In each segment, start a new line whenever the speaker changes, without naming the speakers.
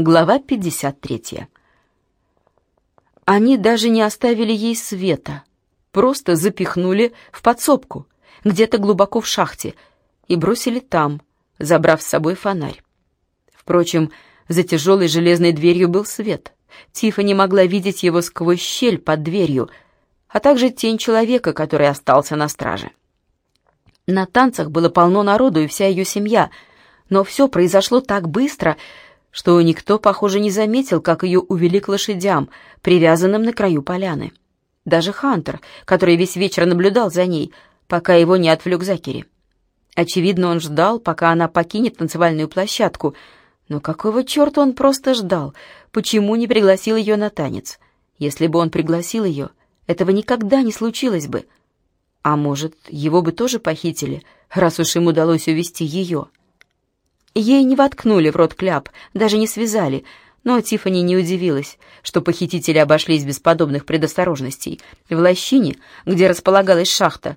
Глава 53. Они даже не оставили ей света, просто запихнули в подсобку, где-то глубоко в шахте, и бросили там, забрав с собой фонарь. Впрочем, за тяжелой железной дверью был свет. Тиффани могла видеть его сквозь щель под дверью, а также тень человека, который остался на страже. На танцах было полно народу и вся ее семья, но все произошло так быстро, что никто, похоже, не заметил, как ее увели к лошадям, привязанным на краю поляны. Даже Хантер, который весь вечер наблюдал за ней, пока его не отвлек Закери. Очевидно, он ждал, пока она покинет танцевальную площадку. Но какого черта он просто ждал? Почему не пригласил ее на танец? Если бы он пригласил ее, этого никогда не случилось бы. А может, его бы тоже похитили, раз уж им удалось увести ее? Ей не воткнули в рот кляп, даже не связали, но Тифани не удивилась, что похитители обошлись без подобных предосторожностей. В лощине, где располагалась шахта,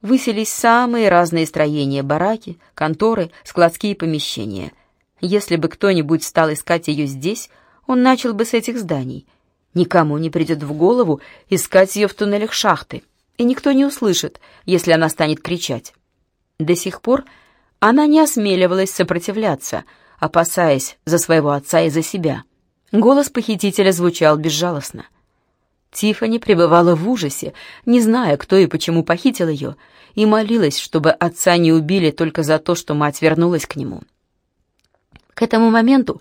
выселись самые разные строения, бараки, конторы, складские помещения. Если бы кто-нибудь стал искать ее здесь, он начал бы с этих зданий. Никому не придет в голову искать ее в туннелях шахты, и никто не услышит, если она станет кричать. До сих пор она не осмеливалась сопротивляться, опасаясь за своего отца и за себя. Голос похитителя звучал безжалостно. Тифани пребывала в ужасе, не зная, кто и почему похитил ее, и молилась, чтобы отца не убили только за то, что мать вернулась к нему. К этому моменту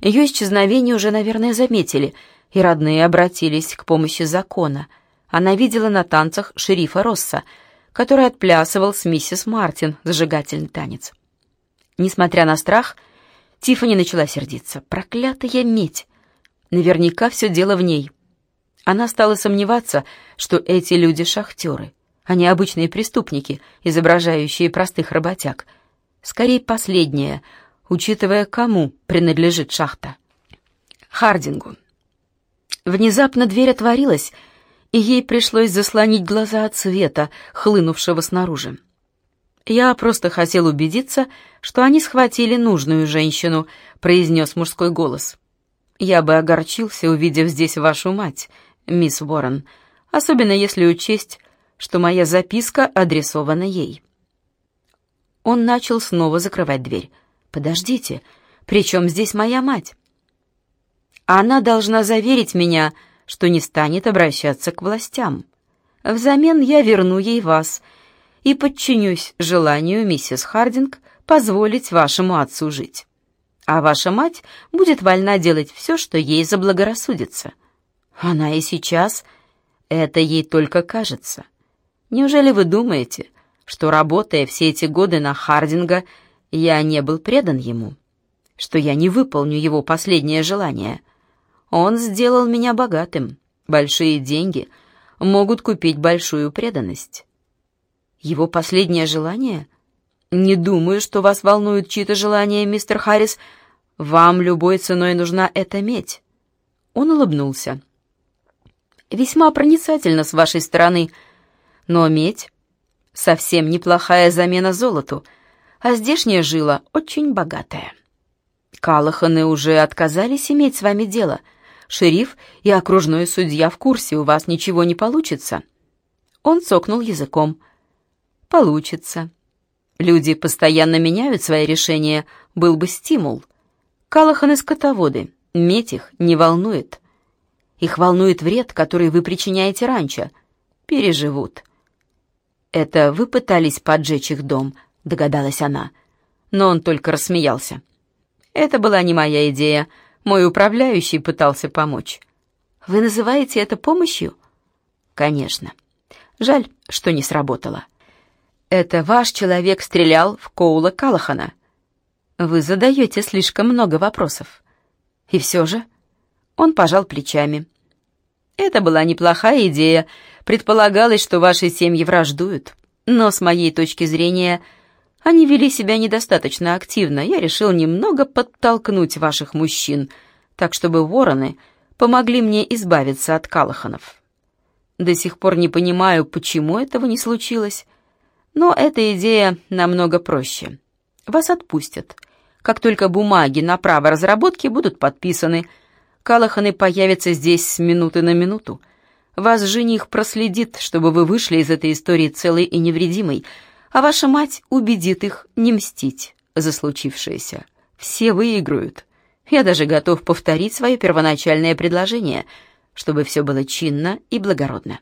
ее исчезновение уже, наверное, заметили, и родные обратились к помощи закона. Она видела на танцах шерифа Росса — который отплясывал с миссис Мартин зажигательный танец. Несмотря на страх, Тиффани начала сердиться. Проклятая медь! Наверняка все дело в ней. Она стала сомневаться, что эти люди — шахтеры, а не обычные преступники, изображающие простых работяг. Скорее, последнее, учитывая, кому принадлежит шахта. Хардингу. Внезапно дверь отворилась, и ей пришлось заслонить глаза от света, хлынувшего снаружи. «Я просто хотел убедиться, что они схватили нужную женщину», — произнес мужской голос. «Я бы огорчился, увидев здесь вашу мать, мисс Уоррен, особенно если учесть, что моя записка адресована ей». Он начал снова закрывать дверь. «Подождите, при чем здесь моя мать?» «Она должна заверить меня», — что не станет обращаться к властям. Взамен я верну ей вас и подчинюсь желанию миссис Хардинг позволить вашему отцу жить. А ваша мать будет вольна делать все, что ей заблагорассудится. Она и сейчас... Это ей только кажется. Неужели вы думаете, что, работая все эти годы на Хардинга, я не был предан ему? Что я не выполню его последнее желание — он сделал меня богатым. Большие деньги могут купить большую преданность. Его последнее желание? Не думаю, что вас волнуют чьи-то желания, мистер Харрис. Вам любой ценой нужна эта медь. Он улыбнулся. Весьма проницательно с вашей стороны, но медь — совсем неплохая замена золоту, а здешняя жила очень богатая. Калаханы уже отказались иметь с вами дело — шериф и окружной судья в курсе, у вас ничего не получится». Он цокнул языком. «Получится. Люди постоянно меняют свои решения, был бы стимул. Калахан и скотоводы, медь их не волнует. Их волнует вред, который вы причиняете раньше. Переживут». «Это вы пытались поджечь их дом», — догадалась она. Но он только рассмеялся. «Это была не моя идея. Мой управляющий пытался помочь. Вы называете это помощью? Конечно. Жаль, что не сработало. Это ваш человек стрелял в Коула Калахана. Вы задаете слишком много вопросов. И все же он пожал плечами. Это была неплохая идея. Предполагалось, что ваши семьи враждуют. Но с моей точки зрения они вели себя недостаточно активно. Я решил немного подтолкнуть ваших мужчин, так чтобы вороны помогли мне избавиться от Калаханов. До сих пор не понимаю, почему этого не случилось, но эта идея намного проще. Вас отпустят. Как только бумаги на право разработки будут подписаны, Калаханы появятся здесь с минуты на минуту. Вас жених проследит, чтобы вы вышли из этой истории целой и невредимой, а ваша мать убедит их не мстить за случившееся. Все выиграют. Я даже готов повторить свое первоначальное предложение, чтобы все было чинно и благородно.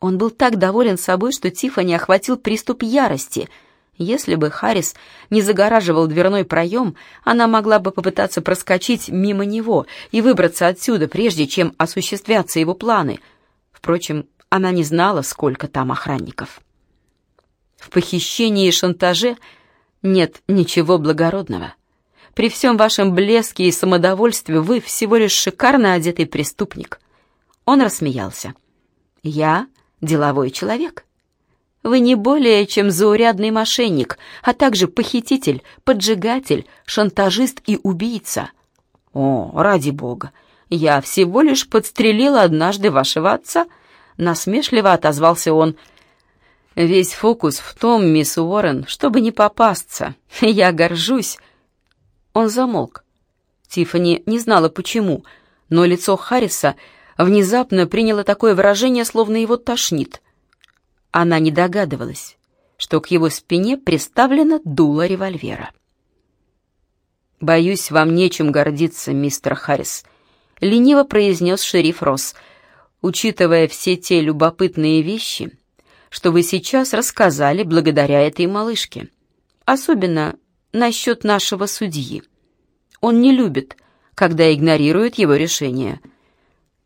Он был так доволен собой, что Тиффани охватил приступ ярости. Если бы Харрис не загораживал дверной проем, она могла бы попытаться проскочить мимо него и выбраться отсюда, прежде чем осуществятся его планы. Впрочем, она не знала, сколько там охранников. В похищении и шантаже нет ничего благородного. При всем вашем блеске и самодовольстве вы всего лишь шикарно одетый преступник. Он рассмеялся. Я деловой человек. Вы не более чем заурядный мошенник, а также похититель, поджигатель, шантажист и убийца. О, ради бога, я всего лишь подстрелил однажды вашего отца, насмешливо отозвался он. Весь фокус в том, мисс Уоррен, чтобы не попасться. Я горжусь. Он замолк. Тиффани не знала почему, но лицо Харриса внезапно приняло такое выражение, словно его тошнит. Она не догадывалась, что к его спине приставлено дуло револьвера. «Боюсь, вам нечем гордиться, мистер Харрис», — лениво произнес шериф Росс, учитывая все те любопытные вещи, что вы сейчас рассказали благодаря этой малышке. Особенно насчет нашего судьи. Он не любит, когда игнорируют его решение —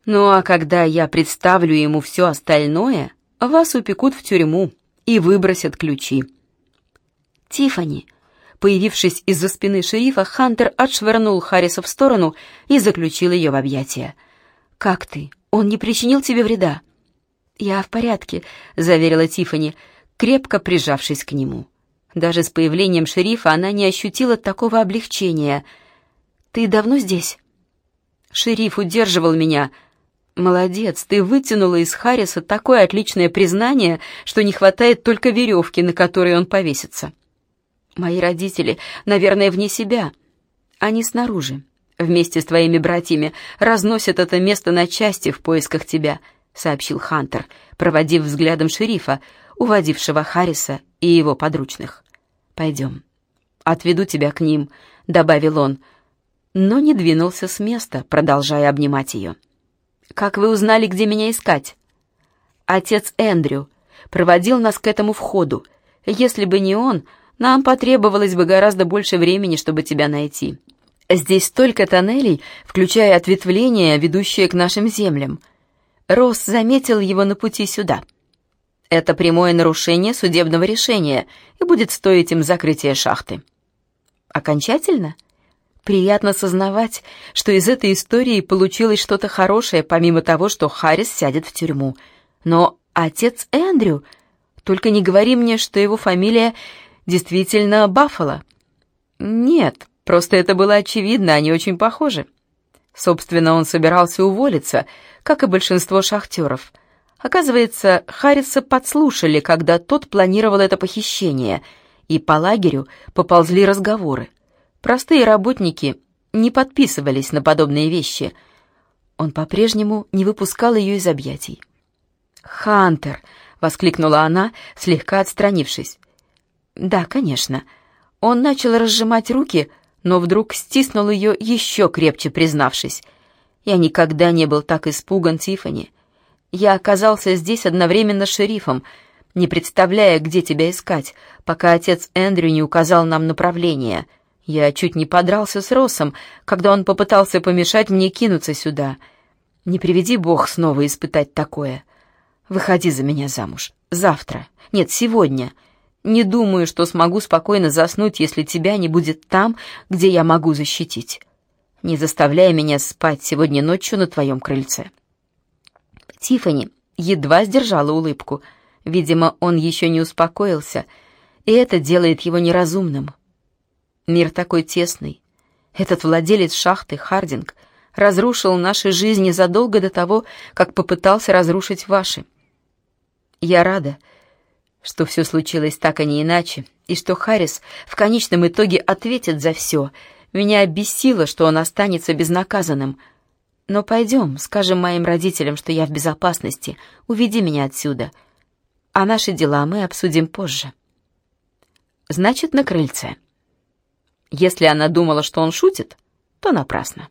ну а когда я представлю ему все остальное, вас упекут в тюрьму и выбросят ключи. Тифани, появившись из-за спины шерифа, Хантер отшвырнул Харриса в сторону и заключил ее в объятия. «Как ты? Он не причинил тебе вреда?» «Я в порядке», — заверила Тифани, крепко прижавшись к нему. Даже с появлением шерифа она не ощутила такого облегчения. «Ты давно здесь?» «Шериф удерживал меня», «Молодец, ты вытянула из Харриса такое отличное признание, что не хватает только веревки, на которой он повесится». «Мои родители, наверное, вне себя. Они снаружи, вместе с твоими братьями, разносят это место на части в поисках тебя», — сообщил Хантер, проводив взглядом шерифа, уводившего Харриса и его подручных. «Пойдем. Отведу тебя к ним», — добавил он, но не двинулся с места, продолжая обнимать ее. «Как вы узнали, где меня искать?» «Отец Эндрю проводил нас к этому входу. Если бы не он, нам потребовалось бы гораздо больше времени, чтобы тебя найти. Здесь столько тоннелей, включая ответвления, ведущие к нашим землям. Росс заметил его на пути сюда. Это прямое нарушение судебного решения и будет стоить им закрытия шахты». «Окончательно?» Приятно сознавать, что из этой истории получилось что-то хорошее, помимо того, что Харрис сядет в тюрьму. Но отец Эндрю... Только не говори мне, что его фамилия действительно Баффало. Нет, просто это было очевидно, они очень похожи. Собственно, он собирался уволиться, как и большинство шахтеров. Оказывается, Харриса подслушали, когда тот планировал это похищение, и по лагерю поползли разговоры. Простые работники не подписывались на подобные вещи. Он по-прежнему не выпускал ее из объятий. «Хантер!» — воскликнула она, слегка отстранившись. «Да, конечно». Он начал разжимать руки, но вдруг стиснул ее еще крепче, признавшись. «Я никогда не был так испуган, Тифани. Я оказался здесь одновременно шерифом, не представляя, где тебя искать, пока отец Эндрю не указал нам направление». Я чуть не подрался с Россом, когда он попытался помешать мне кинуться сюда. Не приведи Бог снова испытать такое. Выходи за меня замуж. Завтра. Нет, сегодня. Не думаю, что смогу спокойно заснуть, если тебя не будет там, где я могу защитить. Не заставляй меня спать сегодня ночью на твоем крыльце. Тифани едва сдержала улыбку. Видимо, он еще не успокоился, и это делает его неразумным. Мир такой тесный. Этот владелец шахты, Хардинг, разрушил наши жизни задолго до того, как попытался разрушить ваши. Я рада, что все случилось так, а не иначе, и что Харрис в конечном итоге ответит за все. Меня обессило, что он останется безнаказанным. Но пойдем, скажем моим родителям, что я в безопасности. Уведи меня отсюда. А наши дела мы обсудим позже. Значит, на крыльце. Если она думала, что он шутит, то напрасно.